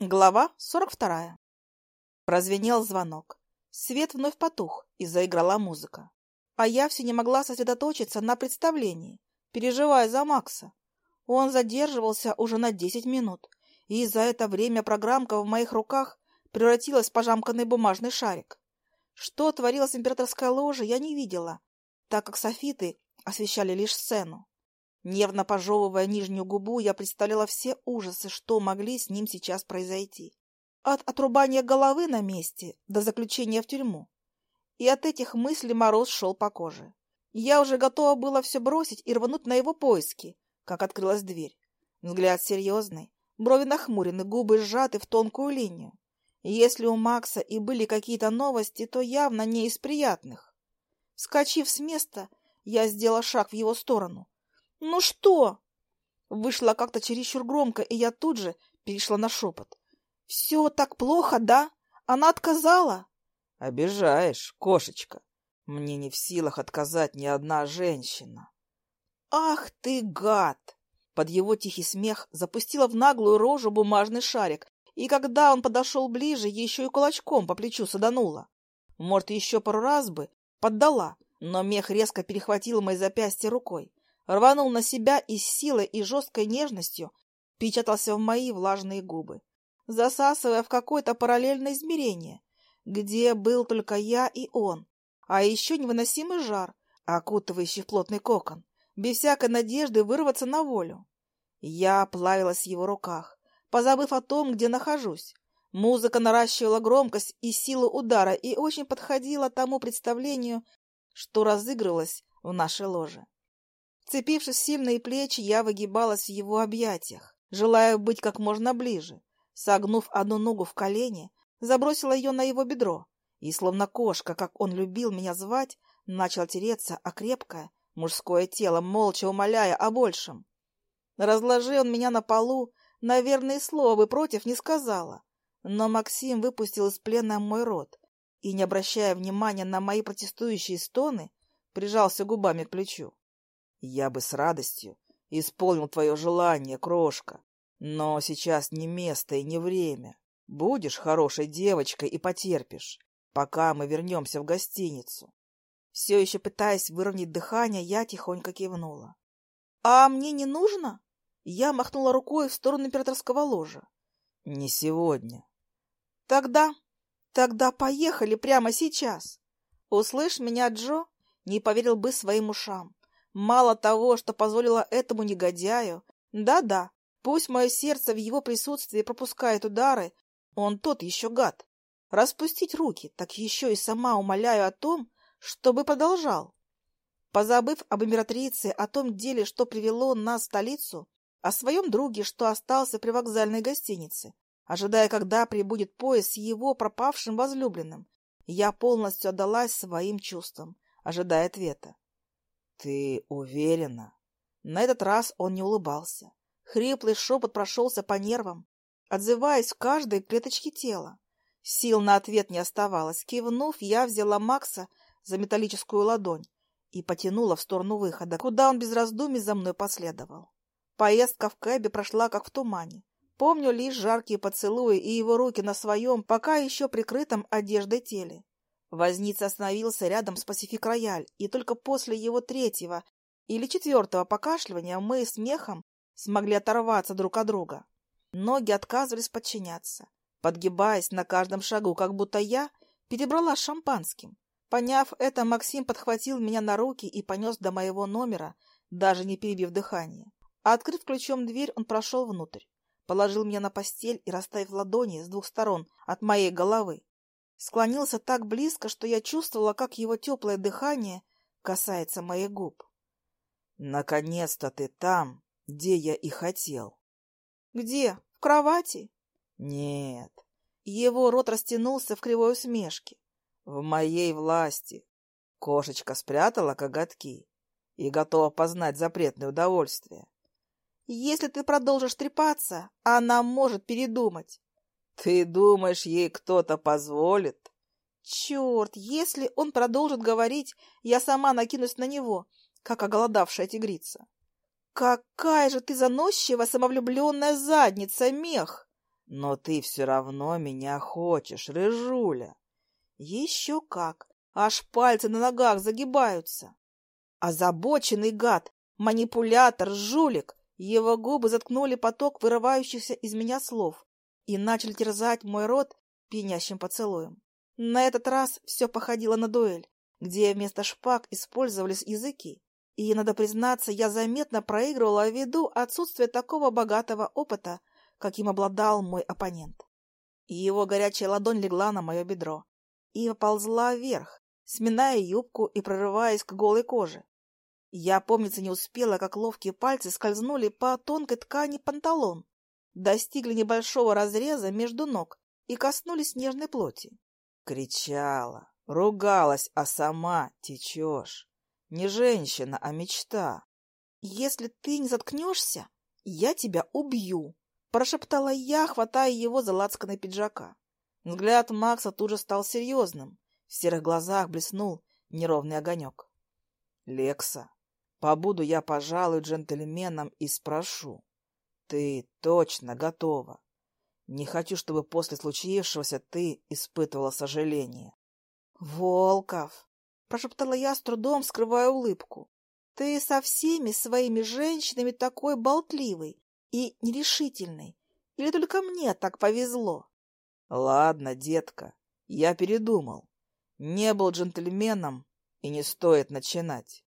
Глава 42. Прозвенел звонок. Свет вновь потух, и заиграла музыка. А я все не могла сосредоточиться на представлении, переживая за Макса. Он задерживался уже на десять минут, и за это время программка в моих руках превратилась в пожамканный бумажный шарик. Что творилось в императорской ложе, я не видела, так как софиты освещали лишь сцену. Нервно пожевывая нижнюю губу, я представляла все ужасы, что могли с ним сейчас произойти. От отрубания головы на месте до заключения в тюрьму. И от этих мыслей мороз шел по коже. Я уже готова была все бросить и рвануть на его поиски, как открылась дверь. Взгляд серьезный, брови нахмурены, губы сжаты в тонкую линию. Если у Макса и были какие-то новости, то явно не из приятных. Вскочив с места, я сделала шаг в его сторону. «Ну что?» Вышло как-то чересчур громко, и я тут же перешла на шепот. «Все так плохо, да? Она отказала?» «Обижаешь, кошечка. Мне не в силах отказать ни одна женщина». «Ах ты, гад!» Под его тихий смех запустила в наглую рожу бумажный шарик, и когда он подошел ближе, еще и кулачком по плечу саданула. Может, еще пару раз бы поддала, но мех резко перехватил мои запястья рукой рванул на себя и с силой и жесткой нежностью печатался в мои влажные губы, засасывая в какое-то параллельное измерение, где был только я и он, а еще невыносимый жар, окутывающий плотный кокон, без всякой надежды вырваться на волю. Я плавилась в его руках, позабыв о том, где нахожусь. Музыка наращивала громкость и силу удара и очень подходила тому представлению, что разыгрывалось в нашей ложе. Цепившись в сильные плечи, я выгибалась в его объятиях, желая быть как можно ближе. Согнув одну ногу в колени, забросила ее на его бедро, и, словно кошка, как он любил меня звать, начал тереться о крепкое мужское тело, молча умоляя о большем. Разложи он меня на полу, наверное, слова бы против не сказала. Но Максим выпустил из плена мой рот и, не обращая внимания на мои протестующие стоны, прижался губами к плечу. Я бы с радостью исполнил твое желание, крошка, но сейчас не место и не время. Будешь хорошей девочкой и потерпишь, пока мы вернемся в гостиницу. Все еще пытаясь выровнять дыхание, я тихонько кивнула. — А мне не нужно? Я махнула рукой в сторону императорского ложа. — Не сегодня. — Тогда... Тогда поехали прямо сейчас. Услышь меня, Джо, не поверил бы своим ушам. Мало того, что позволила этому негодяю, да-да, пусть мое сердце в его присутствии пропускает удары, он тот еще гад. Распустить руки, так еще и сама умоляю о том, чтобы продолжал. Позабыв об императрице, о том деле, что привело нас в столицу, о своем друге, что остался при вокзальной гостинице, ожидая, когда прибудет поезд с его пропавшим возлюбленным, я полностью отдалась своим чувствам, ожидая ответа. «Ты уверена?» На этот раз он не улыбался. Хриплый шепот прошелся по нервам, отзываясь в каждой клеточке тела. Сил на ответ не оставалось. Кивнув, я взяла Макса за металлическую ладонь и потянула в сторону выхода, куда он без раздумий за мной последовал. Поездка в кэбе прошла как в тумане. Помню лишь жаркие поцелуи и его руки на своем, пока еще прикрытом одеждой теле. Возница остановился рядом с Пасифик Рояль, и только после его третьего или четвертого покашливания мы с мехом смогли оторваться друг от друга. Ноги отказывались подчиняться, подгибаясь на каждом шагу, как будто я перебрала шампанским. Поняв это, Максим подхватил меня на руки и понес до моего номера, даже не перебив дыхание. Открыв ключом дверь, он прошел внутрь, положил меня на постель и, расставив ладони с двух сторон от моей головы, Склонился так близко, что я чувствовала, как его теплое дыхание касается моих губ. «Наконец-то ты там, где я и хотел». «Где? В кровати?» «Нет». Его рот растянулся в кривой усмешке. «В моей власти. Кошечка спрятала коготки и готова познать запретное удовольствие. Если ты продолжишь трепаться, она может передумать. Ты думаешь, ей кто-то позволит? Черт, если он продолжит говорить, я сама накинусь на него, как оголодавшая тигрица. Какая же ты заносчивая, самовлюбленная задница, мех! Но ты все равно меня хочешь, Рыжуля. Еще как! Аж пальцы на ногах загибаются. Озабоченный гад, манипулятор, жулик. Его губы заткнули поток вырывающихся из меня слов и начали терзать мой рот пьянящим поцелуем. На этот раз все походило на дуэль, где вместо шпаг использовались языки. И, надо признаться, я заметно проигрывала ввиду отсутствия такого богатого опыта, каким обладал мой оппонент. Его горячая ладонь легла на мое бедро и поползла вверх, сминая юбку и прорываясь к голой коже. Я, помнится, не успела, как ловкие пальцы скользнули по тонкой ткани панталон, достигли небольшого разреза между ног и коснулись нежной плоти. Кричала, ругалась, а сама течешь. Не женщина, а мечта. «Если ты не заткнешься, я тебя убью!» Прошептала я, хватая его за лацканой пиджака. Взгляд Макса тут же стал серьезным. В серых глазах блеснул неровный огонек. «Лекса, побуду я, пожалуй, джентльменом и спрошу. Ты точно готова? Не хочу, чтобы после случившегося ты испытывала сожаление. Волков, прошептала я с трудом, скрывая улыбку. Ты со всеми своими женщинами такой болтливый и нерешительный. Или только мне так повезло? Ладно, детка, я передумал. Не был джентльменом, и не стоит начинать.